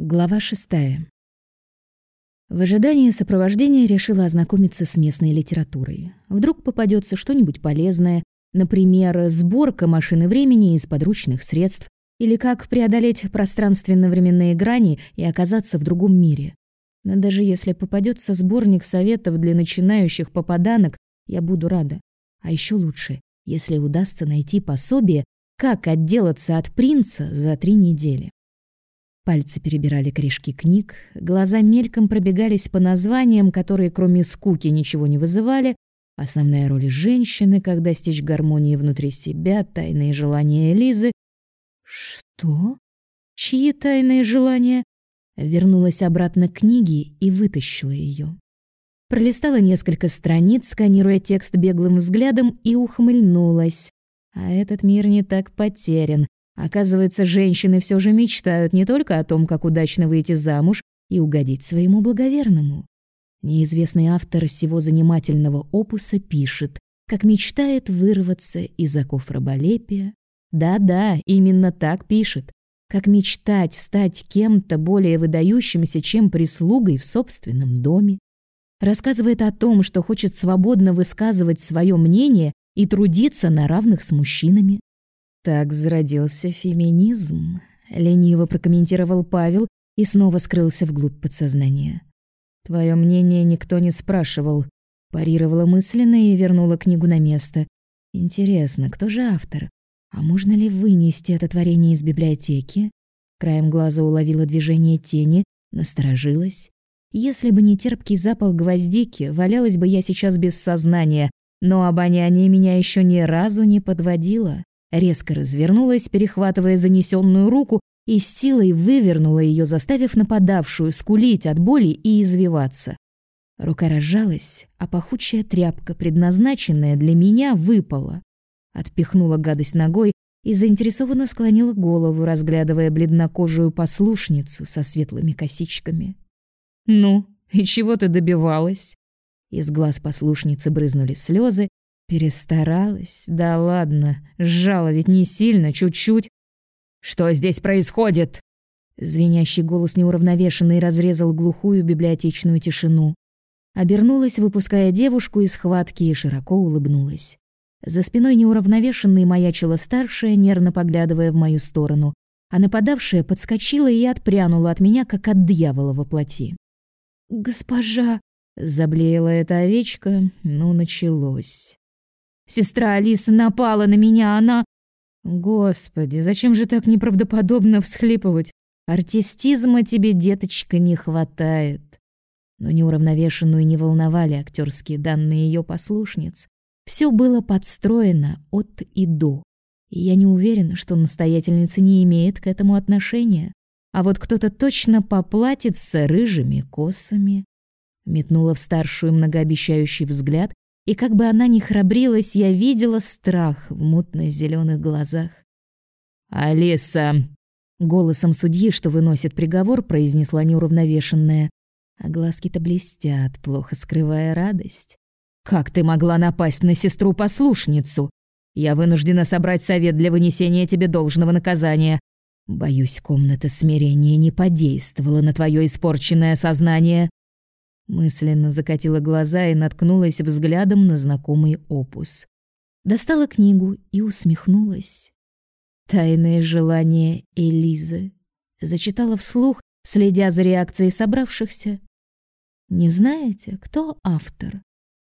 Глава шестая. В ожидании сопровождения решила ознакомиться с местной литературой. Вдруг попадется что-нибудь полезное, например, сборка машины времени из подручных средств или как преодолеть пространственно-временные грани и оказаться в другом мире. Но даже если попадется сборник советов для начинающих попаданок, я буду рада. А еще лучше, если удастся найти пособие, как отделаться от принца за три недели. Пальцы перебирали корешки книг, глаза мельком пробегались по названиям, которые кроме скуки ничего не вызывали. Основная роль женщины, как достичь гармонии внутри себя, тайные желания Элизы. Что? Чьи тайные желания? Вернулась обратно к книге и вытащила ее. Пролистала несколько страниц, сканируя текст беглым взглядом, и ухмыльнулась. А этот мир не так потерян. Оказывается, женщины все же мечтают не только о том, как удачно выйти замуж и угодить своему благоверному. Неизвестный автор всего занимательного опуса пишет, как мечтает вырваться из оков раболепия. Да-да, именно так пишет. Как мечтать стать кем-то более выдающимся, чем прислугой в собственном доме. Рассказывает о том, что хочет свободно высказывать свое мнение и трудиться на равных с мужчинами. Так зародился феминизм, лениво прокомментировал Павел и снова скрылся вглубь подсознания. Твое мнение никто не спрашивал, парировала мысленно и вернула книгу на место. Интересно, кто же автор? А можно ли вынести это творение из библиотеки? Краем глаза уловила движение тени, насторожилась. Если бы не терпкий запах гвоздики, валялась бы я сейчас без сознания, но обоняние меня еще ни разу не подводило резко развернулась, перехватывая занесенную руку и с силой вывернула ее, заставив нападавшую скулить от боли и извиваться. Рука разжалась, а пахучая тряпка, предназначенная для меня, выпала. Отпихнула гадость ногой и заинтересованно склонила голову, разглядывая бледнокожую послушницу со светлыми косичками. «Ну, и чего ты добивалась?» Из глаз послушницы брызнули слезы, Перестаралась? Да ладно, сжала ведь не сильно, чуть-чуть. Что здесь происходит? Звенящий голос неуравновешенный разрезал глухую библиотечную тишину. Обернулась, выпуская девушку из схватки, и широко улыбнулась. За спиной неуравновешенной маячила старшая, нервно поглядывая в мою сторону, а нападавшая подскочила и отпрянула от меня, как от дьявола во плоти. «Госпожа!» — заблеяла эта овечка, ну, началось. Сестра Алисы напала на меня, она... Господи, зачем же так неправдоподобно всхлипывать? Артистизма тебе, деточка, не хватает. Но неуравновешенную не волновали актерские данные ее послушниц. Все было подстроено от и до. И я не уверена, что настоятельница не имеет к этому отношения. А вот кто-то точно поплатится рыжими косами. Метнула в старшую многообещающий взгляд и как бы она ни храбрилась, я видела страх в мутно зеленых глазах. «Алиса!» Голосом судьи, что выносит приговор, произнесла неуравновешенная. А глазки-то блестят, плохо скрывая радость. «Как ты могла напасть на сестру-послушницу? Я вынуждена собрать совет для вынесения тебе должного наказания. Боюсь, комната смирения не подействовала на твое испорченное сознание». Мысленно закатила глаза и наткнулась взглядом на знакомый опус. Достала книгу и усмехнулась. «Тайное желание Элизы». Зачитала вслух, следя за реакцией собравшихся. «Не знаете, кто автор?»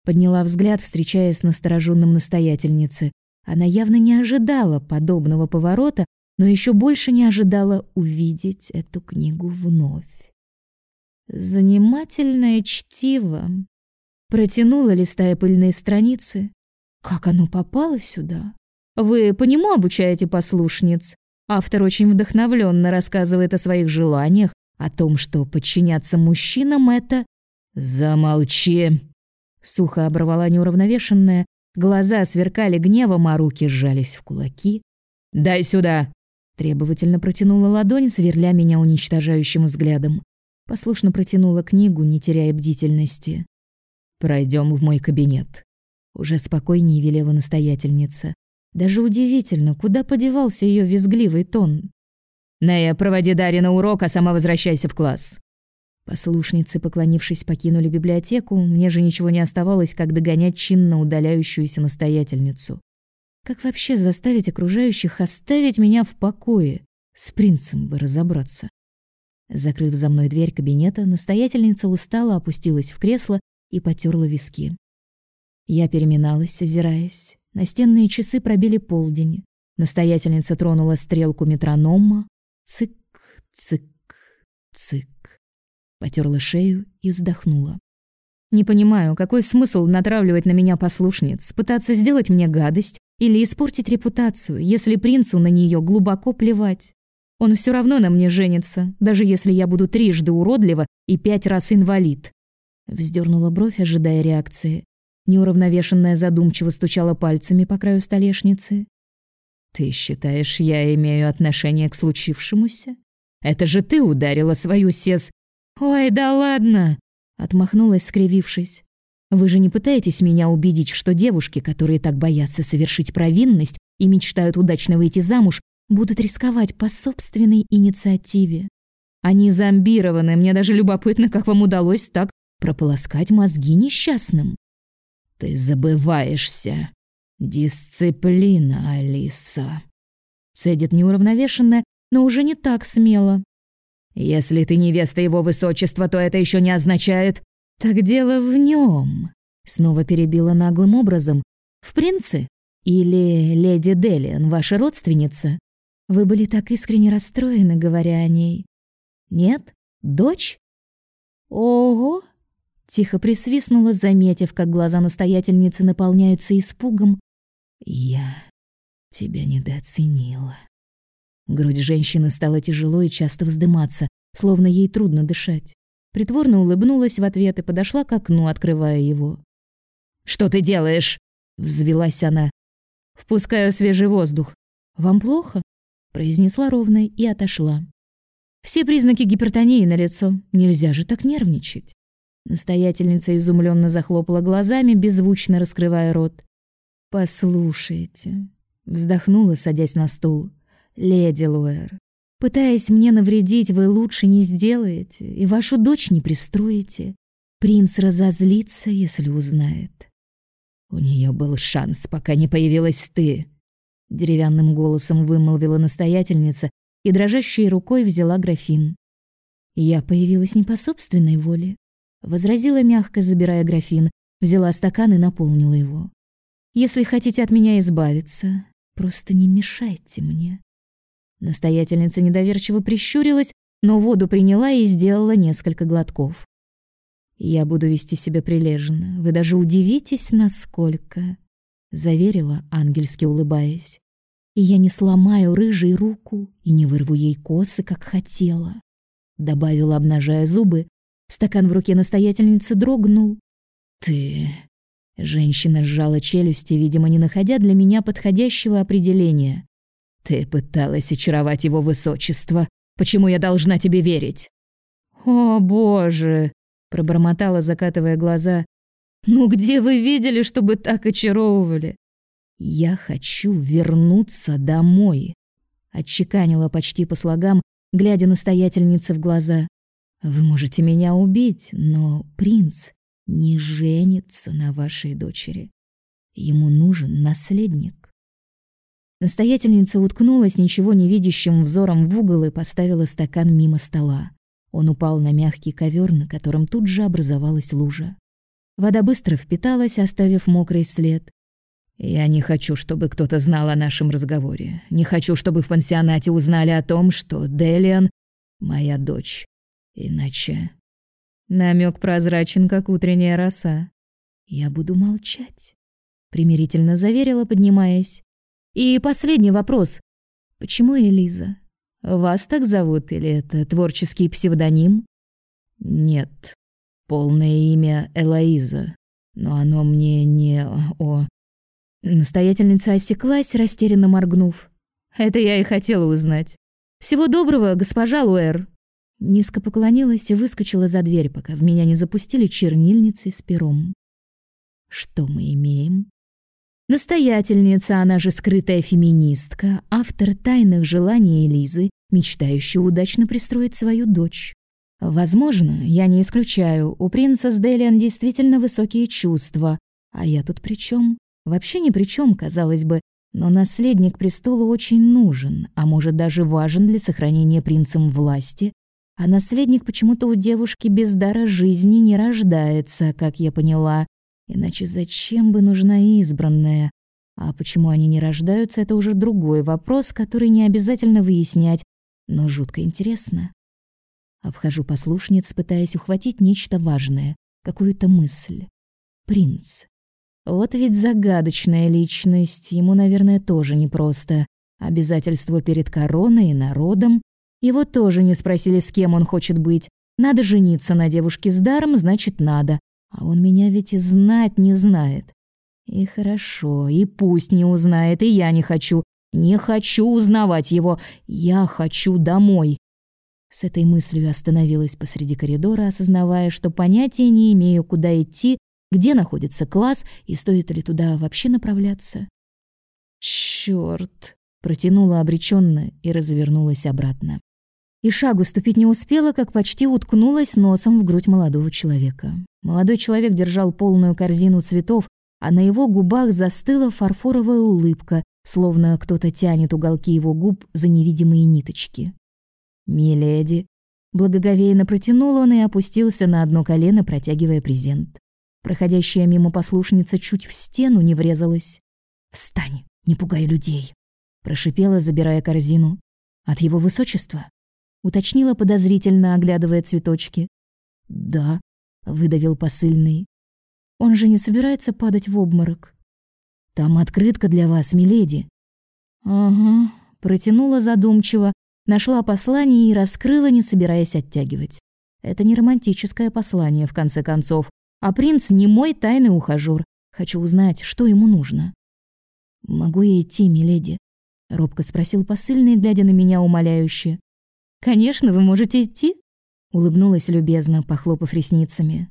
Подняла взгляд, встречаясь с настороженным настоятельницей. Она явно не ожидала подобного поворота, но еще больше не ожидала увидеть эту книгу вновь. Занимательное чтиво. Протянула, листая пыльные страницы. Как оно попало сюда? Вы по нему обучаете послушниц? Автор очень вдохновленно рассказывает о своих желаниях, о том, что подчиняться мужчинам — это... «Замолчи!» Сухо оборвала неуравновешенная, глаза сверкали гневом, а руки сжались в кулаки. «Дай сюда!» Требовательно протянула ладонь, сверля меня уничтожающим взглядом. Послушно протянула книгу, не теряя бдительности. Пройдем в мой кабинет. Уже спокойнее велела настоятельница. Даже удивительно, куда подевался ее визгливый тон. Нея, проводи Дарья на урок, а сама возвращайся в класс». Послушницы, поклонившись, покинули библиотеку. Мне же ничего не оставалось, как догонять чинно удаляющуюся настоятельницу. Как вообще заставить окружающих оставить меня в покое? С принцем бы разобраться. Закрыв за мной дверь кабинета, настоятельница устало опустилась в кресло и потерла виски. Я переминалась, озираясь. Настенные часы пробили полдень. Настоятельница тронула стрелку метронома. Цик, цик, цик. Потерла шею и вздохнула. Не понимаю, какой смысл натравливать на меня послушниц, пытаться сделать мне гадость или испортить репутацию, если принцу на нее глубоко плевать. Он все равно на мне женится, даже если я буду трижды уродлива и пять раз инвалид. Вздернула бровь, ожидая реакции. Неуравновешенная задумчиво стучала пальцами по краю столешницы. «Ты считаешь, я имею отношение к случившемуся? Это же ты ударила свою сес...» «Ой, да ладно!» — отмахнулась, скривившись. «Вы же не пытаетесь меня убедить, что девушки, которые так боятся совершить провинность и мечтают удачно выйти замуж, будут рисковать по собственной инициативе? Они зомбированы, мне даже любопытно, как вам удалось так прополоскать мозги несчастным». «Ты забываешься», «Дисциплина, Алиса», — цедит неуравновешенно, но уже не так смело. «Если ты невеста его высочества, то это еще не означает...» «Так дело в нем. снова перебила наглым образом. «В принце? Или леди Делиан, ваша родственница? Вы были так искренне расстроены, говоря о ней. Нет? Дочь? Ого!» Тихо присвистнула, заметив, как глаза настоятельницы наполняются испугом, я тебя недооценила. Грудь женщины стала тяжело и часто вздыматься, словно ей трудно дышать. Притворно улыбнулась в ответ и подошла к окну, открывая его. «Что ты делаешь?» — взвилась она. «Впускаю свежий воздух. Вам плохо?» — произнесла ровно и отошла. «Все признаки гипертонии на лицо. Нельзя же так нервничать». Настоятельница изумленно захлопала глазами, беззвучно раскрывая рот. «Послушайте», — вздохнула, садясь на стул, — «леди Луэр, пытаясь мне навредить, вы лучше не сделаете и вашу дочь не пристроите. Принц разозлится, если узнает». «У нее был шанс, пока не появилась ты», — деревянным голосом вымолвила настоятельница и дрожащей рукой взяла графин. «Я появилась не по собственной воле», — возразила мягко, забирая графин, взяла стакан и наполнила его. Если хотите от меня избавиться, просто не мешайте мне». Настоятельница недоверчиво прищурилась, но воду приняла и сделала несколько глотков. «Я буду вести себя прилежно. Вы даже удивитесь, насколько...» — заверила, ангельски улыбаясь. «И я не сломаю рыжей руку и не вырву ей косы, как хотела», — добавила, обнажая зубы. Стакан в руке настоятельницы дрогнул. «Ты...» Женщина сжала челюсти, видимо, не находя для меня подходящего определения. «Ты пыталась очаровать его высочество. Почему я должна тебе верить?» «О, боже!» — пробормотала, закатывая глаза. «Ну где вы видели, чтобы так очаровывали?» «Я хочу вернуться домой», — отчеканила почти по слогам, глядя настоятельнице в глаза. «Вы можете меня убить, но принц не женится на вашей дочери. Ему нужен наследник. Настоятельница уткнулась ничего не видящим взором в угол и поставила стакан мимо стола. Он упал на мягкий ковер, на котором тут же образовалась лужа. Вода быстро впиталась, оставив мокрый след. «Я не хочу, чтобы кто-то знал о нашем разговоре. Не хочу, чтобы в пансионате узнали о том, что Делиан — моя дочь. Иначе Намек прозрачен, как утренняя роса. Я буду молчать, примирительно заверила, поднимаясь. И последний вопрос. Почему Элиза? Вас так зовут или это творческий псевдоним? Нет. Полное имя Элоиза. Но оно мне не о Настоятельница осеклась, растерянно моргнув. Это я и хотела узнать. Всего доброго, госпожа Луэр. Низко поклонилась и выскочила за дверь, пока в меня не запустили чернильницей с пером. Что мы имеем? Настоятельница, она же скрытая феминистка, автор тайных желаний Элизы мечтающий удачно пристроить свою дочь. Возможно, я не исключаю, у принца с Делиан действительно высокие чувства. А я тут при чем? Вообще ни при чем, казалось бы. Но наследник престолу очень нужен, а может даже важен для сохранения принцем власти. А наследник почему-то у девушки без дара жизни не рождается, как я поняла. Иначе зачем бы нужна избранная? А почему они не рождаются, это уже другой вопрос, который не обязательно выяснять, но жутко интересно. Обхожу послушниц, пытаясь ухватить нечто важное, какую-то мысль. Принц. Вот ведь загадочная личность, ему, наверное, тоже непросто. Обязательство перед короной и народом. Его тоже не спросили, с кем он хочет быть. Надо жениться на девушке с даром, значит, надо. А он меня ведь и знать не знает. И хорошо, и пусть не узнает, и я не хочу. Не хочу узнавать его. Я хочу домой. С этой мыслью остановилась посреди коридора, осознавая, что понятия не имею, куда идти, где находится класс и стоит ли туда вообще направляться. Чёрт! протянула обреченно и развернулась обратно. И шагу ступить не успела, как почти уткнулась носом в грудь молодого человека. Молодой человек держал полную корзину цветов, а на его губах застыла фарфоровая улыбка, словно кто-то тянет уголки его губ за невидимые ниточки. «Миледи!» Благоговейно протянул он и опустился на одно колено, протягивая презент. Проходящая мимо послушница чуть в стену не врезалась. «Встань, не пугай людей!» Прошипела, забирая корзину. «От его высочества?» Уточнила подозрительно, оглядывая цветочки. «Да», — выдавил посыльный. «Он же не собирается падать в обморок?» «Там открытка для вас, миледи». «Ага», — протянула задумчиво, Нашла послание и раскрыла, не собираясь оттягивать. Это не романтическое послание, в конце концов, а принц не мой тайный ухажёр. Хочу узнать, что ему нужно. «Могу я идти, миледи?» — робко спросил посыльный, глядя на меня умоляюще. «Конечно, вы можете идти», — улыбнулась любезно, похлопав ресницами.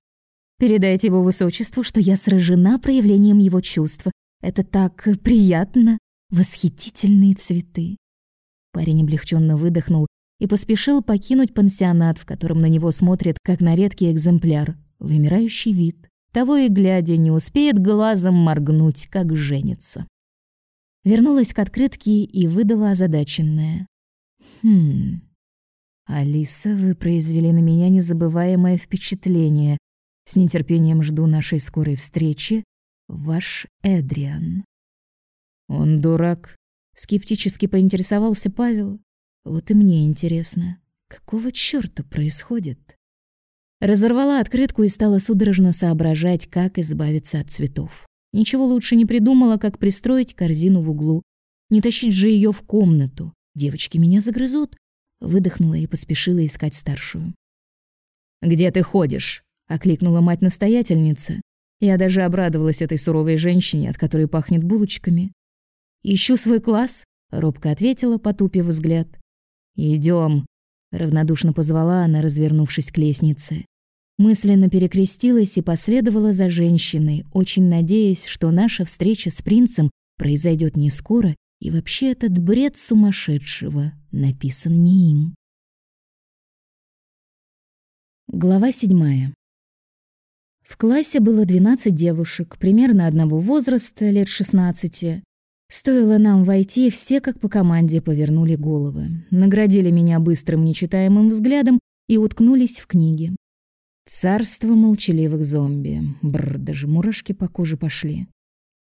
«Передайте его высочеству, что я сражена проявлением его чувств. Это так приятно. Восхитительные цветы. Парень облегченно выдохнул и поспешил покинуть пансионат, в котором на него смотрят как на редкий экземпляр, вымирающий вид. Того и глядя, не успеет глазом моргнуть, как женится. Вернулась к открытке и выдала озадаченное. «Хм... Алиса, вы произвели на меня незабываемое впечатление. С нетерпением жду нашей скорой встречи. Ваш Эдриан». «Он дурак», Скептически поинтересовался Павел. Вот и мне интересно, какого чёрта происходит? Разорвала открытку и стала судорожно соображать, как избавиться от цветов. Ничего лучше не придумала, как пристроить корзину в углу. Не тащить же её в комнату. Девочки меня загрызут. Выдохнула и поспешила искать старшую. «Где ты ходишь?» — окликнула мать-настоятельница. Я даже обрадовалась этой суровой женщине, от которой пахнет булочками. «Ищу свой класс», — робко ответила, потупив взгляд. Идем, равнодушно позвала она, развернувшись к лестнице. Мысленно перекрестилась и последовала за женщиной, очень надеясь, что наша встреча с принцем произойдет не скоро, и вообще этот бред сумасшедшего написан не им. Глава седьмая. В классе было 12 девушек, примерно одного возраста, лет 16. Стоило нам войти, все как по команде повернули головы, наградили меня быстрым нечитаемым взглядом и уткнулись в книги. Царство молчаливых зомби. Бррр, даже мурашки по коже пошли.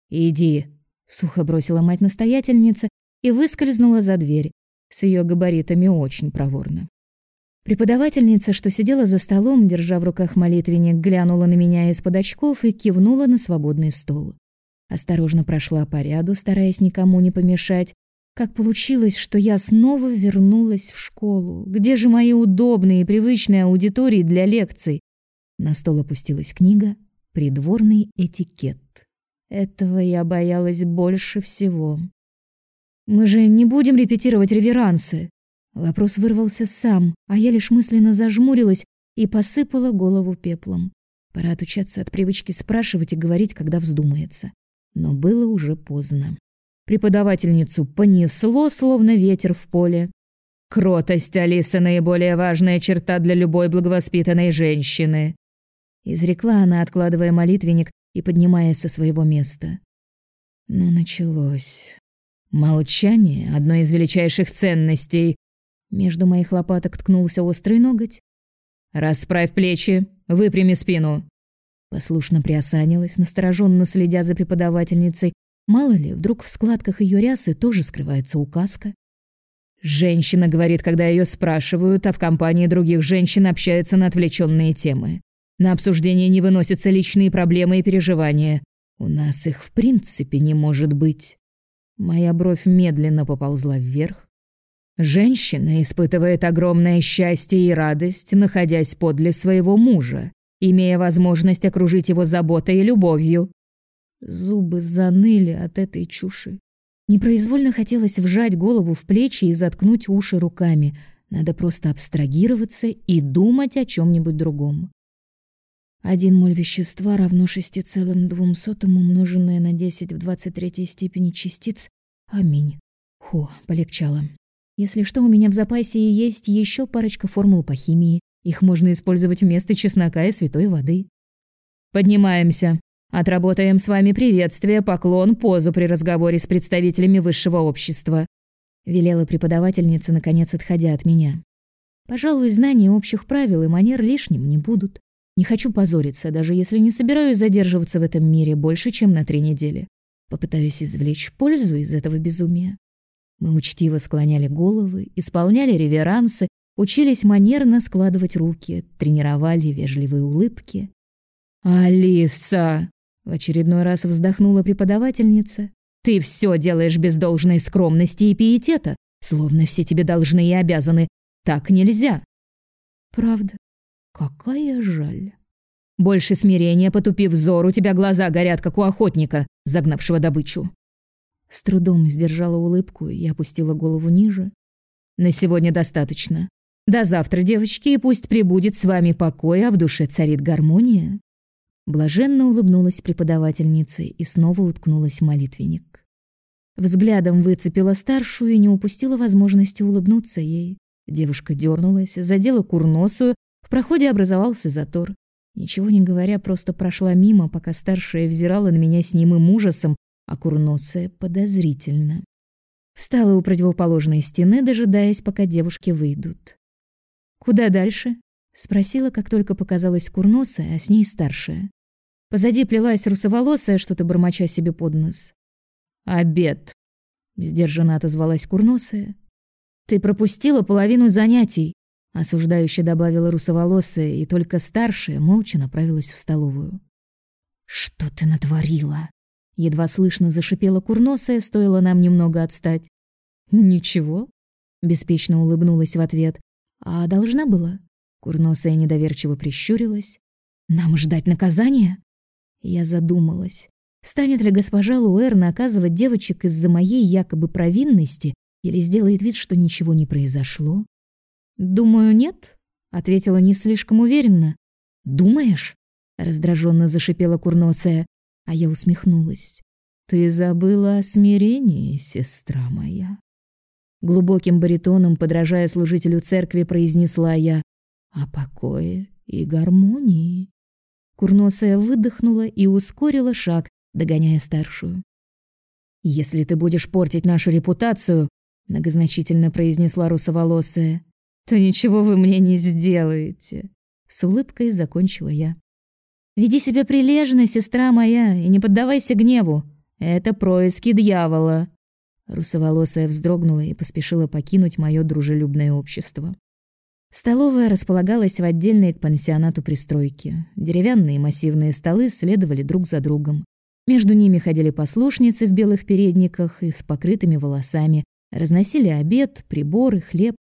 «Иди», — сухо бросила мать-настоятельница и выскользнула за дверь. С ее габаритами очень проворно. Преподавательница, что сидела за столом, держа в руках молитвенник, глянула на меня из-под очков и кивнула на свободный стол. Осторожно прошла по ряду, стараясь никому не помешать. Как получилось, что я снова вернулась в школу? Где же мои удобные и привычные аудитории для лекций? На стол опустилась книга «Придворный этикет». Этого я боялась больше всего. «Мы же не будем репетировать реверансы?» Вопрос вырвался сам, а я лишь мысленно зажмурилась и посыпала голову пеплом. Пора отучаться от привычки спрашивать и говорить, когда вздумается но было уже поздно. Преподавательницу понесло, словно ветер в поле. Кротость Алисы наиболее важная черта для любой благовоспитанной женщины, изрекла она, откладывая молитвенник и поднимаясь со своего места. Но началось. Молчание одно из величайших ценностей. Между моих лопаток ткнулся острый ноготь. Расправь плечи, выпрями спину. Послушно приосанилась, настороженно следя за преподавательницей. Мало ли, вдруг в складках ее рясы тоже скрывается указка. Женщина говорит, когда ее спрашивают, а в компании других женщин общаются на отвлеченные темы. На обсуждение не выносятся личные проблемы и переживания. У нас их в принципе не может быть. Моя бровь медленно поползла вверх. Женщина испытывает огромное счастье и радость, находясь подле своего мужа, имея возможность окружить его заботой и любовью. Зубы заныли от этой чуши. Непроизвольно хотелось вжать голову в плечи и заткнуть уши руками. Надо просто абстрагироваться и думать о чем нибудь другом. Один моль вещества равно 6,2 умноженное на 10 в 23 степени частиц. Аминь. Хо, полегчало. Если что, у меня в запасе есть еще парочка формул по химии. Их можно использовать вместо чеснока и святой воды. Поднимаемся. Отработаем с вами приветствие, поклон, позу при разговоре с представителями высшего общества», — велела преподавательница, наконец отходя от меня. «Пожалуй, знания общих правил и манер лишним не будут. Не хочу позориться, даже если не собираюсь задерживаться в этом мире больше, чем на три недели. Попытаюсь извлечь пользу из этого безумия». Мы учтиво склоняли головы, исполняли реверансы, учились манерно складывать руки, тренировали вежливые улыбки. «Алиса!» В очередной раз вздохнула преподавательница. Ты все делаешь без должной скромности и пиетета, словно все тебе должны и обязаны. Так нельзя. Правда? Какая жаль. Больше смирения, потупив взор, у тебя глаза горят, как у охотника, загнавшего добычу. С трудом сдержала улыбку и опустила голову ниже. На сегодня достаточно. До завтра, девочки, и пусть прибудет с вами покой, а в душе царит гармония. Блаженно улыбнулась преподавательница и снова уткнулась в молитвенник. Взглядом выцепила старшую и не упустила возможности улыбнуться ей. Девушка дернулась, задела курносую, в проходе образовался затор. Ничего не говоря, просто прошла мимо, пока старшая взирала на меня с немым ужасом, а курносая — подозрительно. Встала у противоположной стены, дожидаясь, пока девушки выйдут. «Куда дальше?» — спросила, как только показалась курносая, а с ней старшая. Позади плелась русоволосая, что-то бормоча себе под нос. «Обед», — сдержанно отозвалась курносая. «Ты пропустила половину занятий», — осуждающе добавила русоволосая, и только старшая молча направилась в столовую. «Что ты натворила?» Едва слышно зашипела курносая, стоило нам немного отстать. «Ничего», — беспечно улыбнулась в ответ. «А должна была?» Курносая недоверчиво прищурилась. «Нам ждать наказания?» Я задумалась. Станет ли госпожа Луэр наказывать девочек из-за моей якобы провинности или сделает вид, что ничего не произошло? «Думаю, нет», — ответила не слишком уверенно. «Думаешь?» — раздраженно зашипела курносая, а я усмехнулась. «Ты забыла о смирении, сестра моя». Глубоким баритоном, подражая служителю церкви, произнесла я «О покое и гармонии». Курносая выдохнула и ускорила шаг, догоняя старшую. «Если ты будешь портить нашу репутацию», — многозначительно произнесла русоволосая, «то ничего вы мне не сделаете», — с улыбкой закончила я. «Веди себя прилежно, сестра моя, и не поддавайся гневу. Это происки дьявола». Русоволосая вздрогнула и поспешила покинуть мое дружелюбное общество. Столовая располагалась в отдельной к пансионату пристройке. Деревянные массивные столы следовали друг за другом. Между ними ходили послушницы в белых передниках и с покрытыми волосами, разносили обед, приборы, хлеб.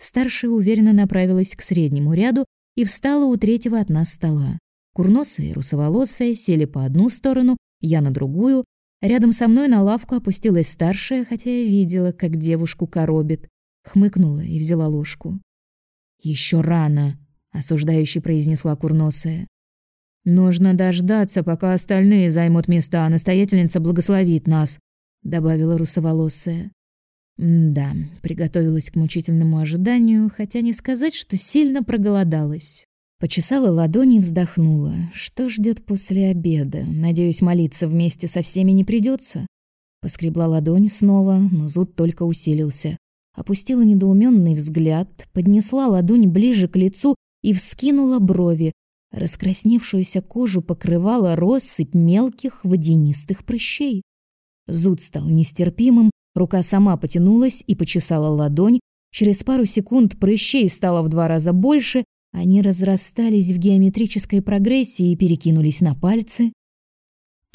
Старшая уверенно направилась к среднему ряду и встала у третьего от нас стола. Курносая и русоволосая сели по одну сторону, я на другую. Рядом со мной на лавку опустилась старшая, хотя я видела, как девушку коробит. Хмыкнула и взяла ложку. Еще рано, осуждающе произнесла курносая. Нужно дождаться, пока остальные займут места, а настоятельница благословит нас, добавила русоволосая. да, приготовилась к мучительному ожиданию, хотя не сказать, что сильно проголодалась. Почесала ладони и вздохнула. Что ждет после обеда? Надеюсь, молиться вместе со всеми не придется. Поскребла ладонь снова, но зуд только усилился. Опустила недоуменный взгляд, поднесла ладонь ближе к лицу и вскинула брови. Раскрасневшуюся кожу покрывала россыпь мелких водянистых прыщей. Зуд стал нестерпимым, рука сама потянулась и почесала ладонь. Через пару секунд прыщей стало в два раза больше, они разрастались в геометрической прогрессии и перекинулись на пальцы.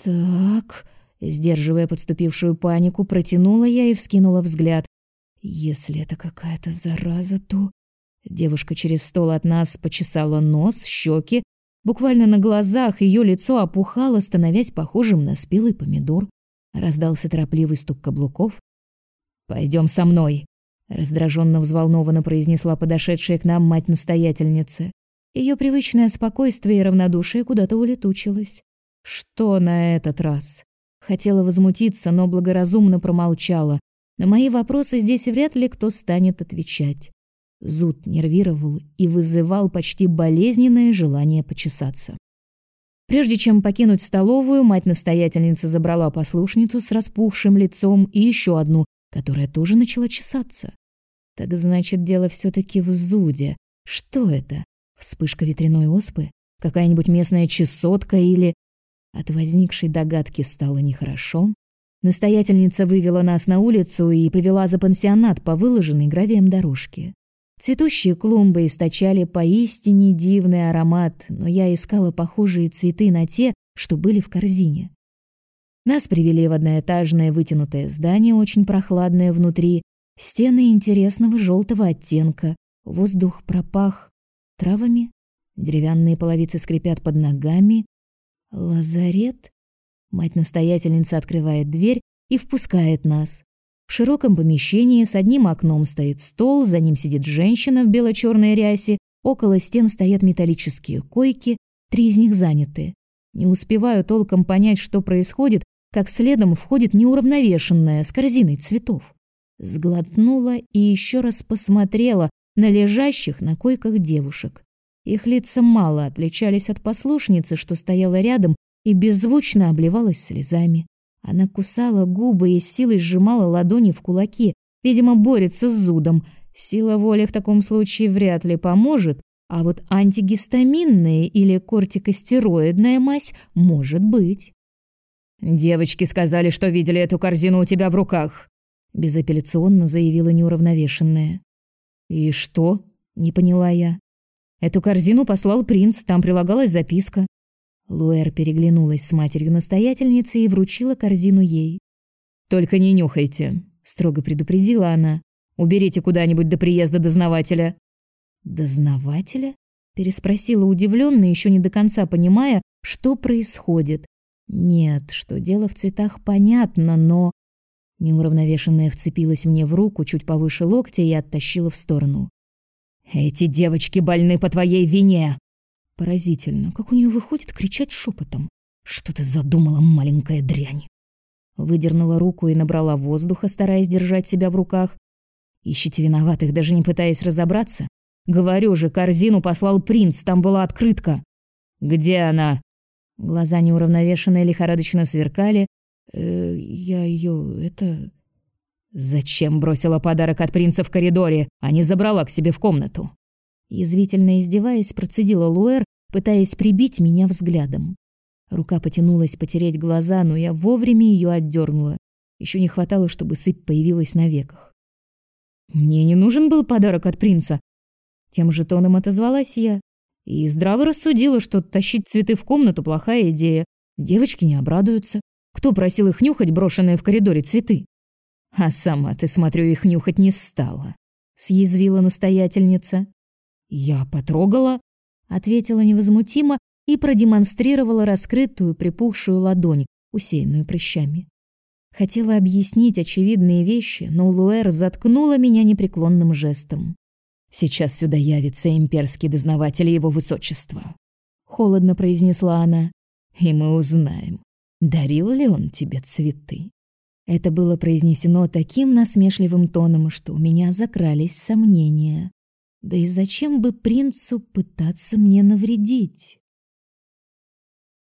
«Так...» — сдерживая подступившую панику, протянула я и вскинула взгляд. «Если это какая-то зараза, то...» Девушка через стол от нас почесала нос, щеки. Буквально на глазах ее лицо опухало, становясь похожим на спелый помидор. Раздался торопливый стук каблуков. Пойдем со мной, раздраженно взволнованно произнесла подошедшая к нам мать-настоятельница. Ее привычное спокойствие и равнодушие куда-то улетучилось. Что на этот раз? Хотела возмутиться, но благоразумно промолчала. На мои вопросы здесь вряд ли кто станет отвечать. Зуд нервировал и вызывал почти болезненное желание почесаться. Прежде чем покинуть столовую, мать-настоятельница забрала послушницу с распухшим лицом и еще одну, которая тоже начала чесаться. Так значит, дело все таки в зуде. Что это? Вспышка ветряной оспы? Какая-нибудь местная чесотка или... От возникшей догадки стало нехорошо. Настоятельница вывела нас на улицу и повела за пансионат по выложенной гравием дорожке. Цветущие клумбы источали поистине дивный аромат, но я искала похожие цветы на те, что были в корзине. Нас привели в одноэтажное вытянутое здание, очень прохладное внутри, стены интересного желтого оттенка, воздух пропах травами, деревянные половицы скрипят под ногами. Лазарет? Мать-настоятельница открывает дверь и впускает нас. В широком помещении с одним окном стоит стол, за ним сидит женщина в бело-черной рясе, около стен стоят металлические койки, три из них заняты. Не успеваю толком понять, что происходит, как следом входит неуравновешенная с корзиной цветов. Сглотнула и еще раз посмотрела на лежащих на койках девушек. Их лица мало отличались от послушницы, что стояла рядом и беззвучно обливалась слезами. Она кусала губы и силой сжимала ладони в кулаки, видимо, борется с зудом. Сила воли в таком случае вряд ли поможет, а вот антигистаминная или кортикостероидная мазь может быть. Девочки сказали, что видели эту корзину у тебя в руках, безапелляционно заявила неуравновешенная. И что? не поняла я. Эту корзину послал принц, там прилагалась записка. Луэр переглянулась с матерью-настоятельницей и вручила корзину ей. «Только не нюхайте», — строго предупредила она. «Уберите куда-нибудь до приезда дознавателя». «Дознавателя?» — переспросила удивленно, еще не до конца понимая, что происходит. «Нет, что дело в цветах, понятно, но...» Неуравновешенная вцепилась мне в руку чуть повыше локтя и оттащила в сторону. «Эти девочки больны по твоей вине!» Поразительно, как у нее выходит кричать шепотом. Что ты задумала, маленькая дрянь? Выдернула руку и набрала воздуха, стараясь держать себя в руках. Ищите виноватых, даже не пытаясь разобраться. Говорю же, корзину послал принц, там была открытка. Где она? Глаза неуравновешенные лихорадочно сверкали. Э, я ее это Зачем бросила подарок от принца в коридоре, а не забрала к себе в комнату? Язвительно издеваясь, процедила Луэр, пытаясь прибить меня взглядом. Рука потянулась потереть глаза, но я вовремя ее отдернула. Еще не хватало, чтобы сыпь появилась на веках. Мне не нужен был подарок от принца. Тем же тоном отозвалась я и здраво рассудила, что тащить цветы в комнату плохая идея. Девочки не обрадуются. Кто просил их нюхать брошенные в коридоре цветы? А сама ты, смотрю, их нюхать не стала, съязвила настоятельница. «Я потрогала», — ответила невозмутимо и продемонстрировала раскрытую припухшую ладонь, усеянную прыщами. Хотела объяснить очевидные вещи, но Луэр заткнула меня непреклонным жестом. «Сейчас сюда явится имперский дознаватель его высочества», — холодно произнесла она. «И мы узнаем, дарил ли он тебе цветы». Это было произнесено таким насмешливым тоном, что у меня закрались сомнения. Да и зачем бы принцу пытаться мне навредить?